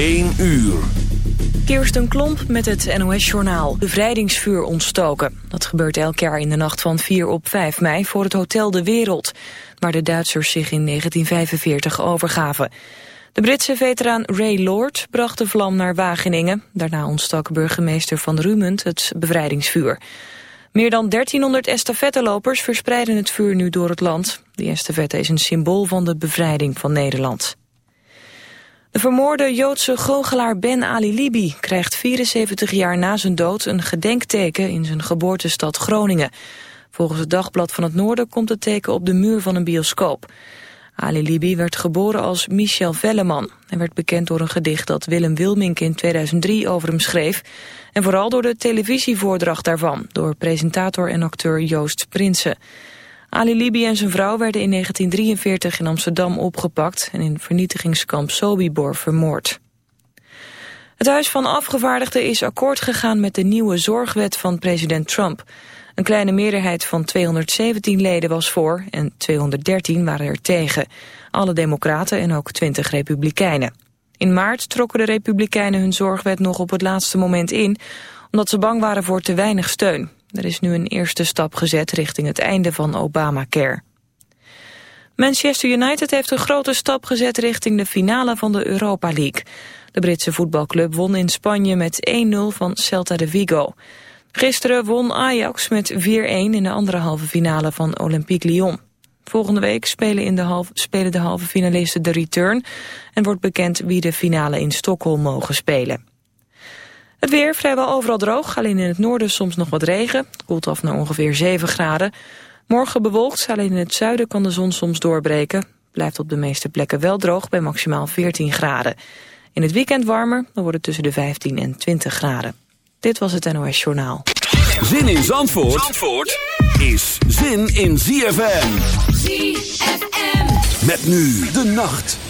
1 uur. Kirsten Klomp met het NOS-journaal. Bevrijdingsvuur ontstoken. Dat gebeurt elk jaar in de nacht van 4 op 5 mei voor het Hotel De Wereld... waar de Duitsers zich in 1945 overgaven. De Britse veteraan Ray Lord bracht de vlam naar Wageningen. Daarna ontstak burgemeester Van Rumend het bevrijdingsvuur. Meer dan 1300 estafettelopers verspreiden het vuur nu door het land. Die estafette is een symbool van de bevrijding van Nederland. De vermoorde Joodse goochelaar Ben Ali Libi krijgt 74 jaar na zijn dood een gedenkteken in zijn geboortestad Groningen. Volgens het Dagblad van het Noorden komt het teken op de muur van een bioscoop. Ali Libi werd geboren als Michel Velleman. Hij werd bekend door een gedicht dat Willem Wilmink in 2003 over hem schreef. En vooral door de televisievoordracht daarvan, door presentator en acteur Joost Prinsen. Ali Libi en zijn vrouw werden in 1943 in Amsterdam opgepakt en in vernietigingskamp Sobibor vermoord. Het Huis van Afgevaardigden is akkoord gegaan met de nieuwe zorgwet van president Trump. Een kleine meerderheid van 217 leden was voor en 213 waren er tegen. Alle democraten en ook 20 republikeinen. In maart trokken de republikeinen hun zorgwet nog op het laatste moment in... omdat ze bang waren voor te weinig steun. Er is nu een eerste stap gezet richting het einde van Obamacare. Manchester United heeft een grote stap gezet richting de finale van de Europa League. De Britse voetbalclub won in Spanje met 1-0 van Celta de Vigo. Gisteren won Ajax met 4-1 in de andere halve finale van Olympique Lyon. Volgende week spelen, in de half, spelen de halve finalisten de return... en wordt bekend wie de finale in Stockholm mogen spelen. Het weer vrijwel overal droog, alleen in het noorden soms nog wat regen. Het koelt af naar ongeveer 7 graden. Morgen bewolkt, alleen in het zuiden kan de zon soms doorbreken. Blijft op de meeste plekken wel droog bij maximaal 14 graden. In het weekend warmer, dan wordt het tussen de 15 en 20 graden. Dit was het NOS Journaal. Zin in Zandvoort, Zandvoort is zin in ZFM. ZFM. Met nu de nacht.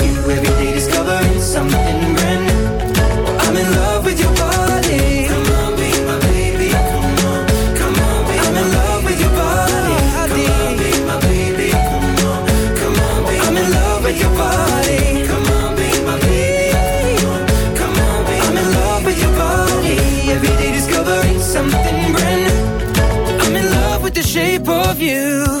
you.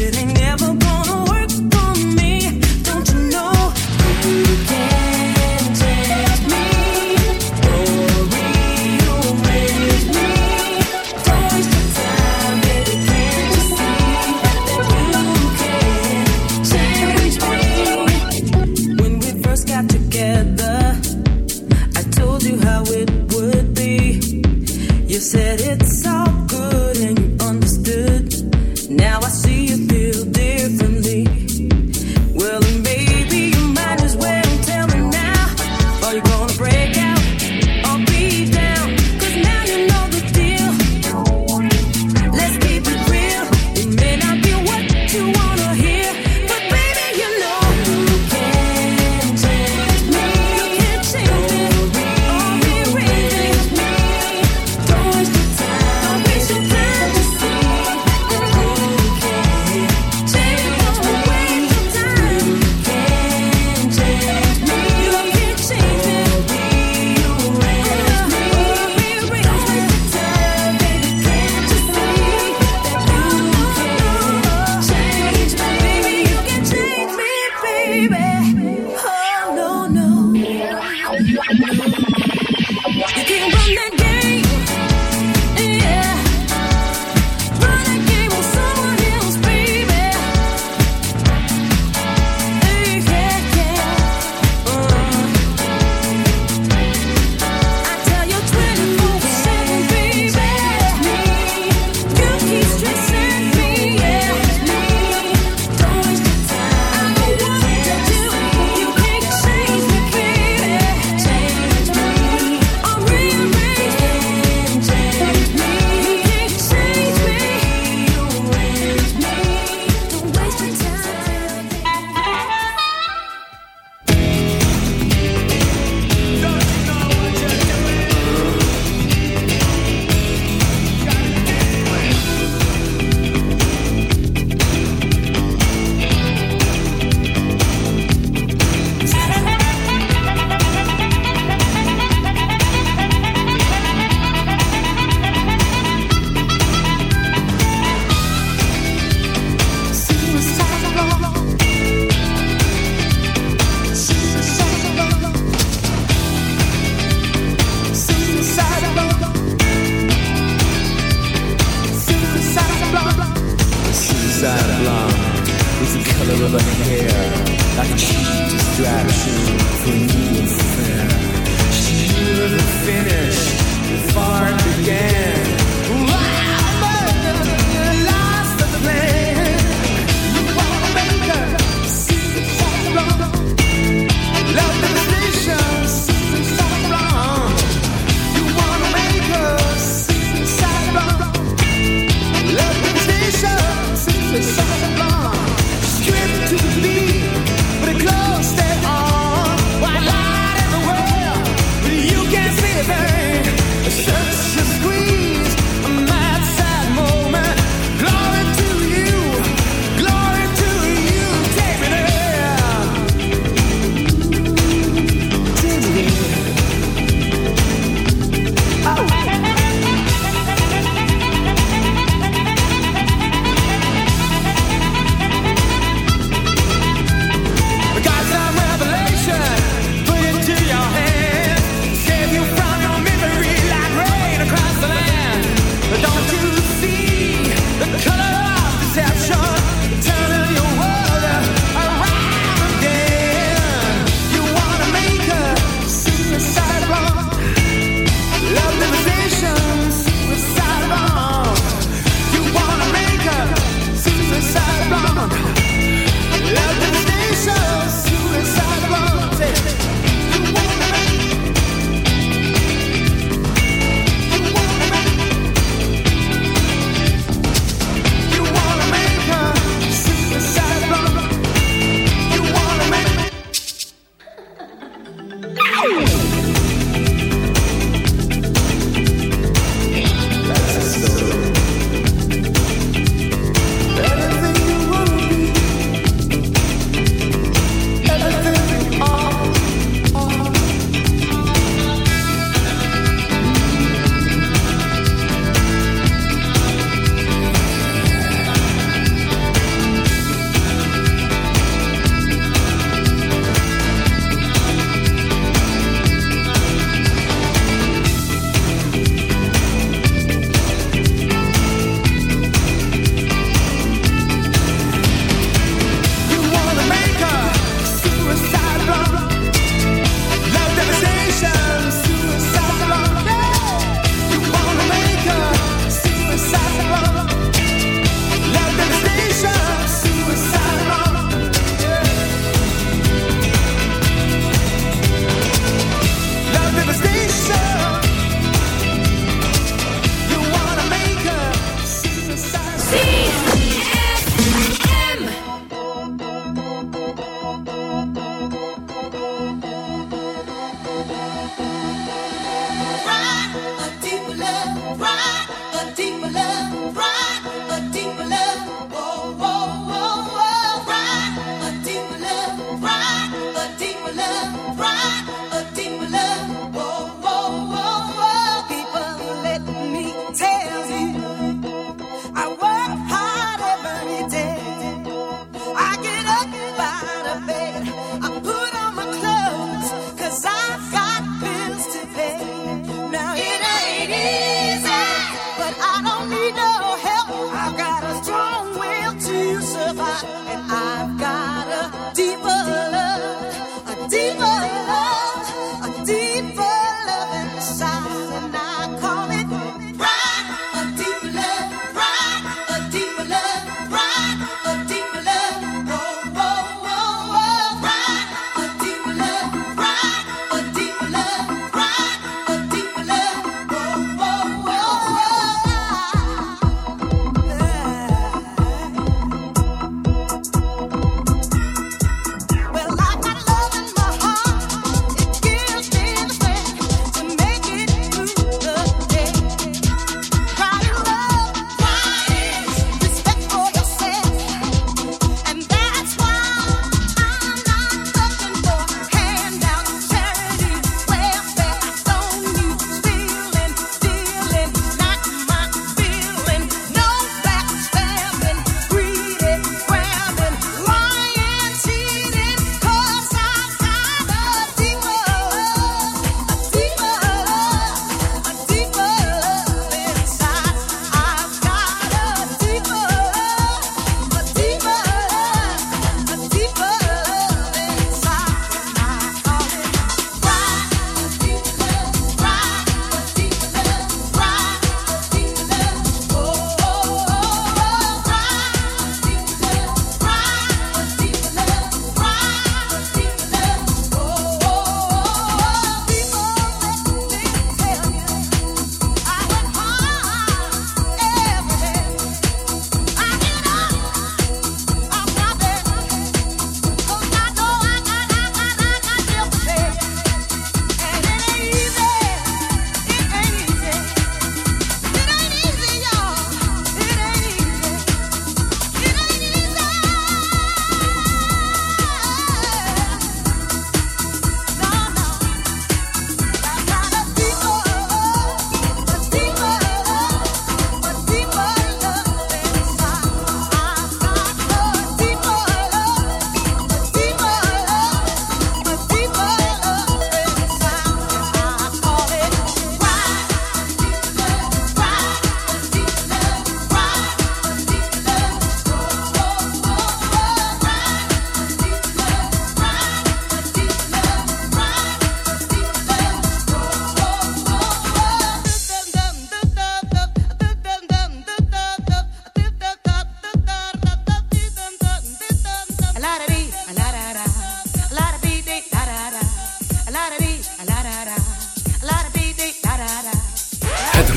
ain't never.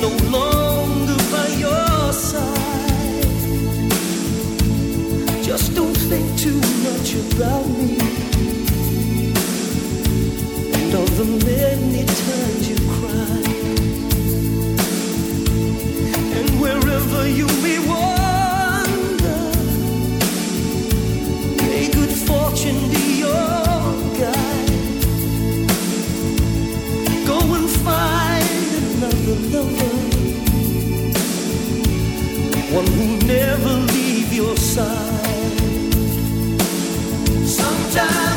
no longer by your side. Just don't think too much about me. one who never leave your side. Sometimes.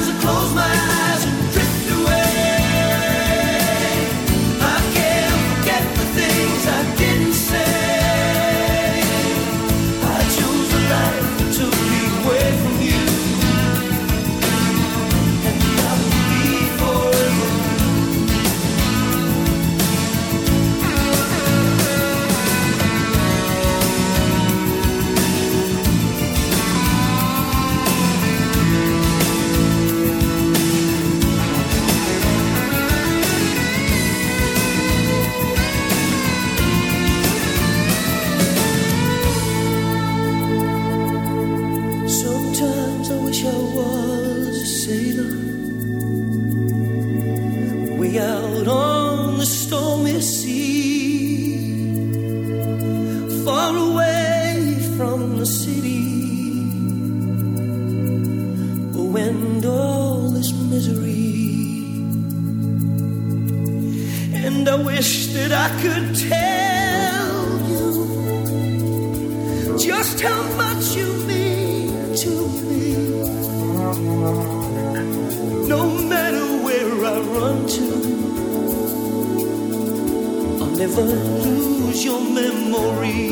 I'll never lose your memory.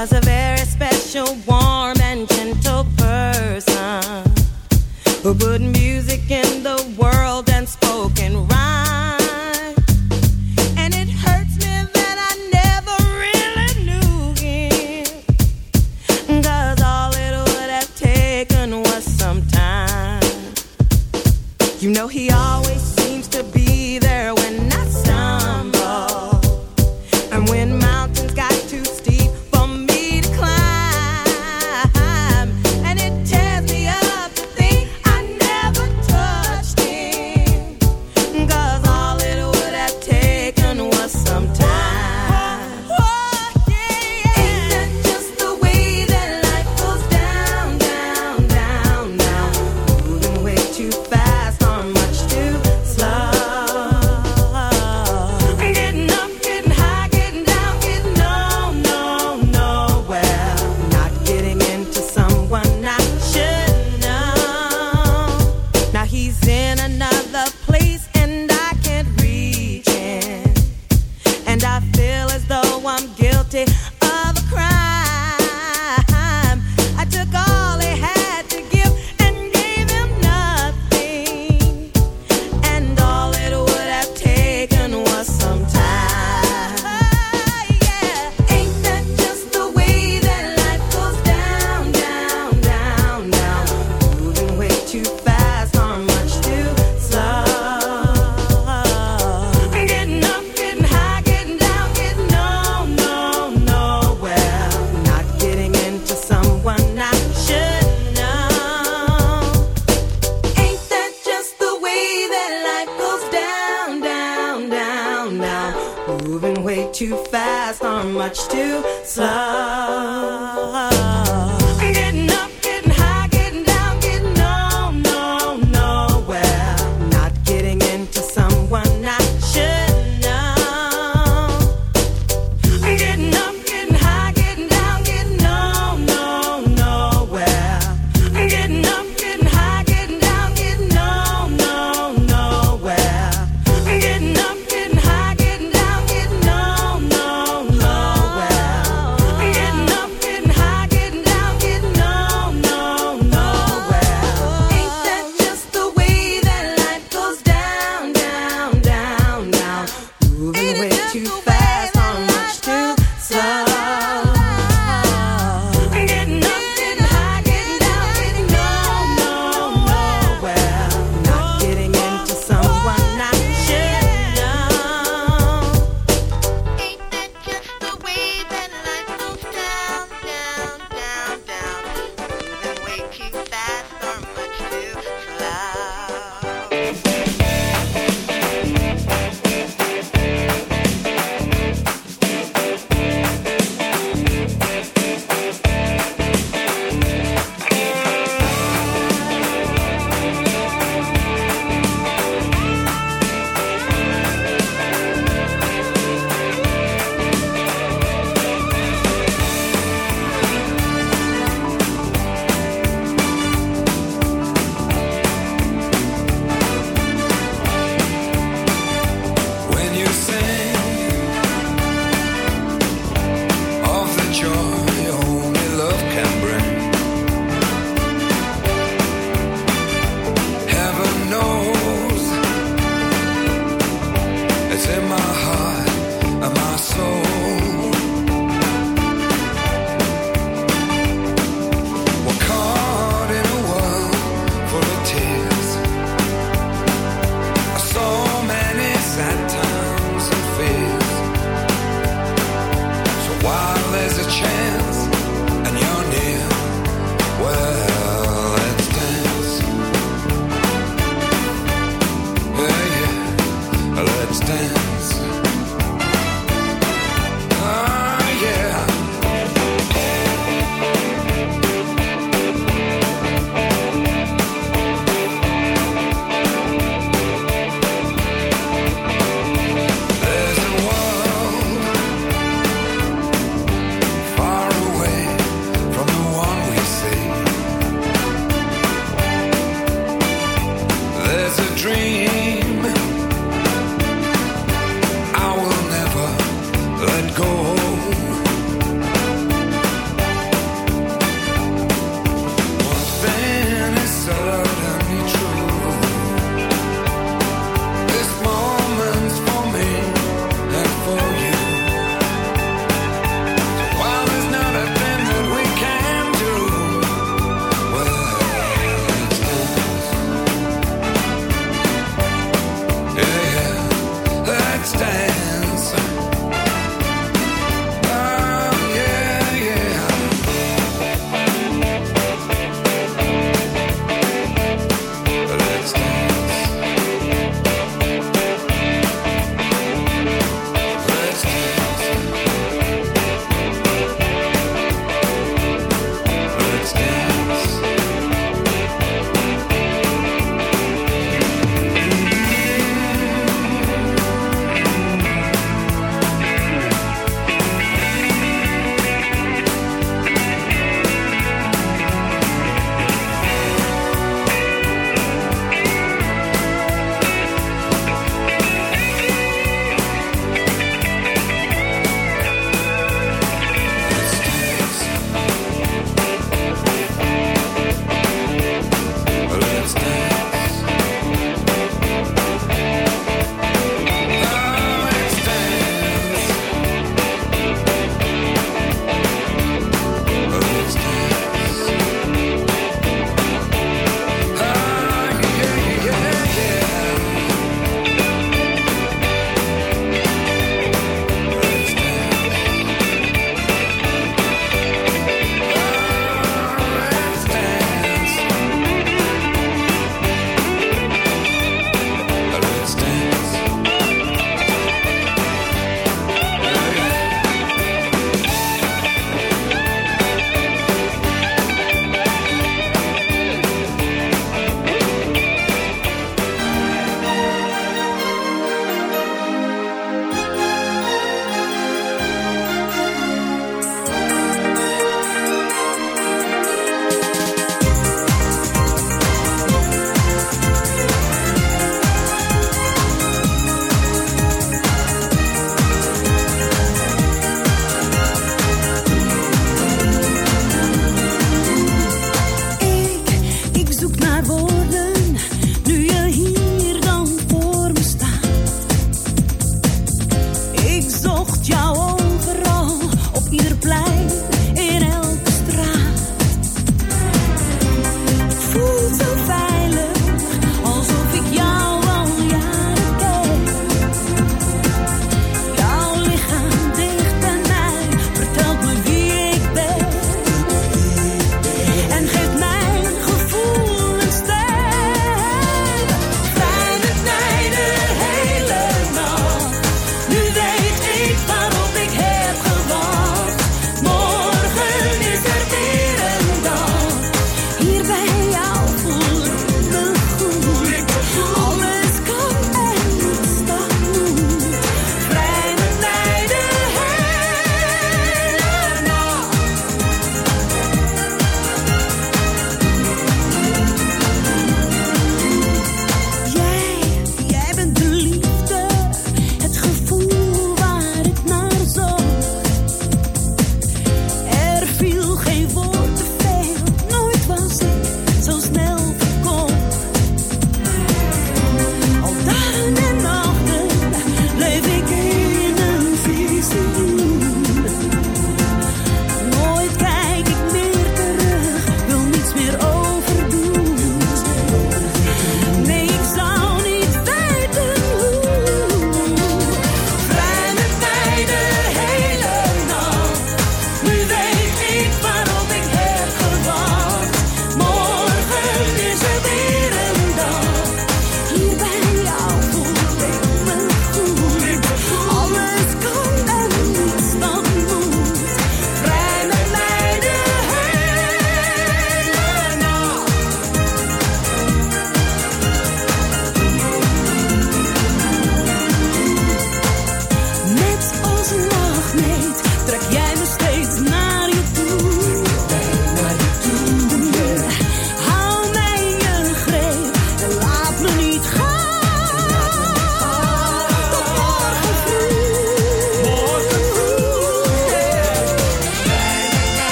Was a